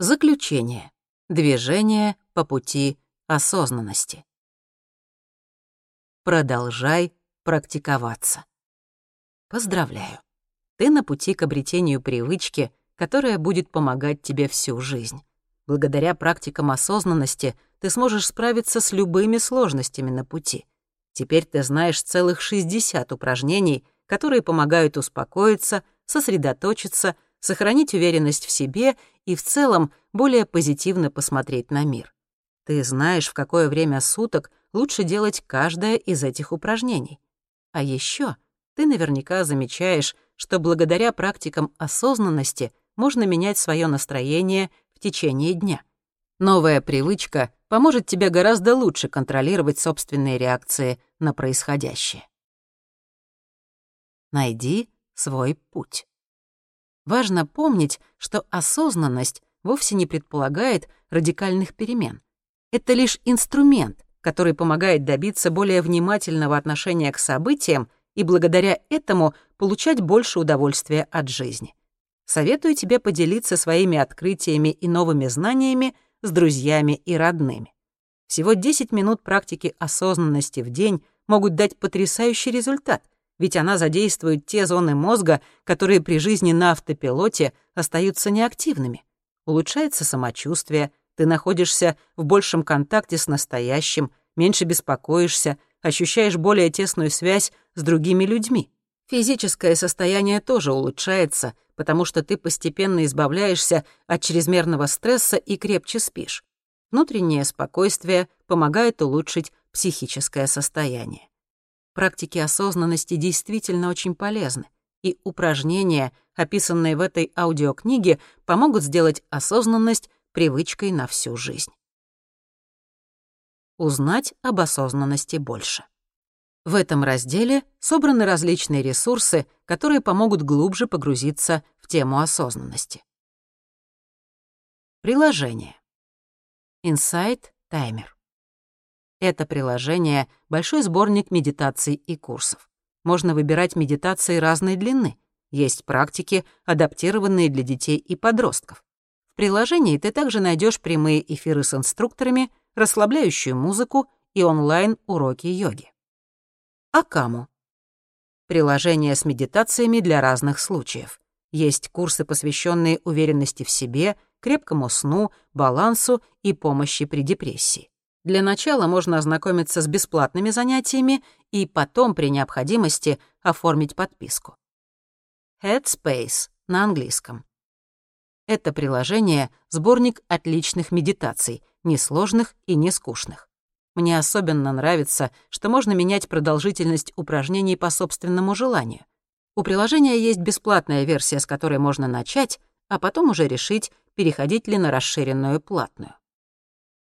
Заключение. Движение по пути осознанности. Продолжай практиковаться. Поздравляю. Ты на пути к обретению привычки, которая будет помогать тебе всю жизнь. Благодаря практикам осознанности ты сможешь справиться с любыми сложностями на пути. Теперь ты знаешь целых 60 упражнений, которые помогают успокоиться, сосредоточиться, сохранить уверенность в себе и в целом более позитивно посмотреть на мир. Ты знаешь, в какое время суток лучше делать каждое из этих упражнений. А еще ты наверняка замечаешь, что благодаря практикам осознанности можно менять свое настроение в течение дня. Новая привычка поможет тебе гораздо лучше контролировать собственные реакции на происходящее. Найди свой путь. Важно помнить, что осознанность вовсе не предполагает радикальных перемен. Это лишь инструмент, который помогает добиться более внимательного отношения к событиям и благодаря этому получать больше удовольствия от жизни. Советую тебе поделиться своими открытиями и новыми знаниями с друзьями и родными. Всего 10 минут практики осознанности в день могут дать потрясающий результат, ведь она задействует те зоны мозга, которые при жизни на автопилоте остаются неактивными. Улучшается самочувствие, ты находишься в большем контакте с настоящим, меньше беспокоишься, ощущаешь более тесную связь с другими людьми. Физическое состояние тоже улучшается, потому что ты постепенно избавляешься от чрезмерного стресса и крепче спишь. Внутреннее спокойствие помогает улучшить психическое состояние. Практики осознанности действительно очень полезны, и упражнения, описанные в этой аудиокниге, помогут сделать осознанность привычкой на всю жизнь. Узнать об осознанности больше. В этом разделе собраны различные ресурсы, которые помогут глубже погрузиться в тему осознанности. Приложение. Insight Timer. Это приложение — большой сборник медитаций и курсов. Можно выбирать медитации разной длины. Есть практики, адаптированные для детей и подростков. В приложении ты также найдешь прямые эфиры с инструкторами, расслабляющую музыку и онлайн-уроки йоги. Акаму. Приложение с медитациями для разных случаев. Есть курсы, посвященные уверенности в себе, крепкому сну, балансу и помощи при депрессии. Для начала можно ознакомиться с бесплатными занятиями и потом, при необходимости, оформить подписку. Headspace на английском. Это приложение — сборник отличных медитаций, несложных и не скучных. Мне особенно нравится, что можно менять продолжительность упражнений по собственному желанию. У приложения есть бесплатная версия, с которой можно начать, а потом уже решить, переходить ли на расширенную платную.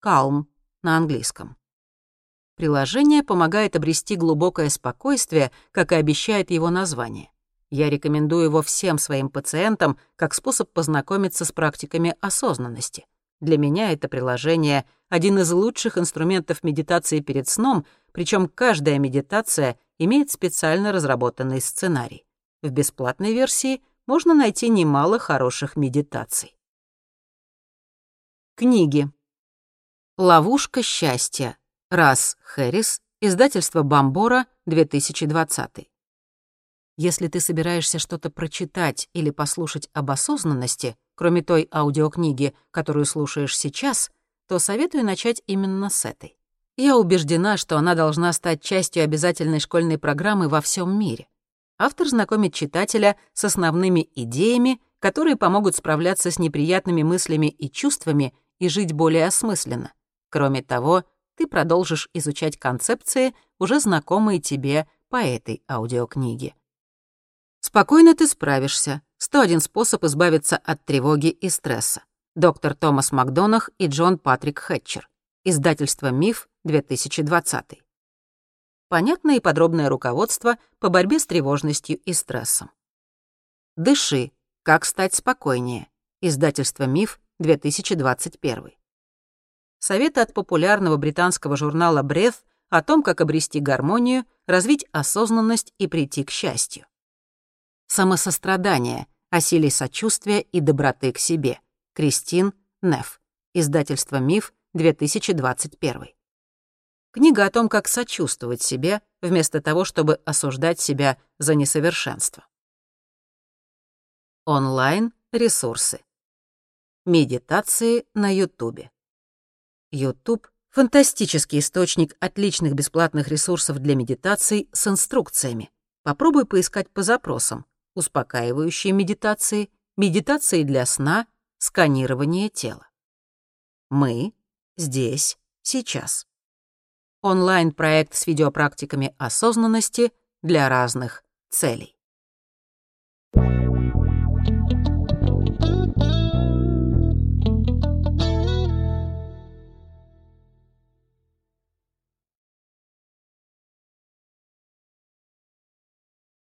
Calm на английском. Приложение помогает обрести глубокое спокойствие, как и обещает его название. Я рекомендую его всем своим пациентам как способ познакомиться с практиками осознанности. Для меня это приложение — один из лучших инструментов медитации перед сном, причем каждая медитация имеет специально разработанный сценарий. В бесплатной версии можно найти немало хороших медитаций. Книги. «Ловушка счастья». Раз Хэрис. Издательство «Бомбора», 2020. Если ты собираешься что-то прочитать или послушать об осознанности, кроме той аудиокниги, которую слушаешь сейчас, то советую начать именно с этой. Я убеждена, что она должна стать частью обязательной школьной программы во всем мире. Автор знакомит читателя с основными идеями, которые помогут справляться с неприятными мыслями и чувствами и жить более осмысленно. Кроме того, ты продолжишь изучать концепции, уже знакомые тебе по этой аудиокниге. Спокойно ты справишься. 101 способ избавиться от тревоги и стресса. Доктор Томас Макдонах и Джон Патрик Хэтчер. Издательство «Миф», 2020. Понятное и подробное руководство по борьбе с тревожностью и стрессом. «Дыши. Как стать спокойнее». Издательство «Миф», 2021. Советы от популярного британского журнала Breath о том, как обрести гармонию, развить осознанность и прийти к счастью самосострадание, о силе сочувствия и доброты к себе. Кристин Неф. Издательство «Миф», 2021. Книга о том, как сочувствовать себе, вместо того, чтобы осуждать себя за несовершенство. Онлайн-ресурсы. Медитации на Ютубе. Ютуб — фантастический источник отличных бесплатных ресурсов для медитаций с инструкциями. Попробуй поискать по запросам. Успокаивающие медитации, медитации для сна, сканирование тела. Мы здесь, сейчас. Онлайн-проект с видеопрактиками осознанности для разных целей.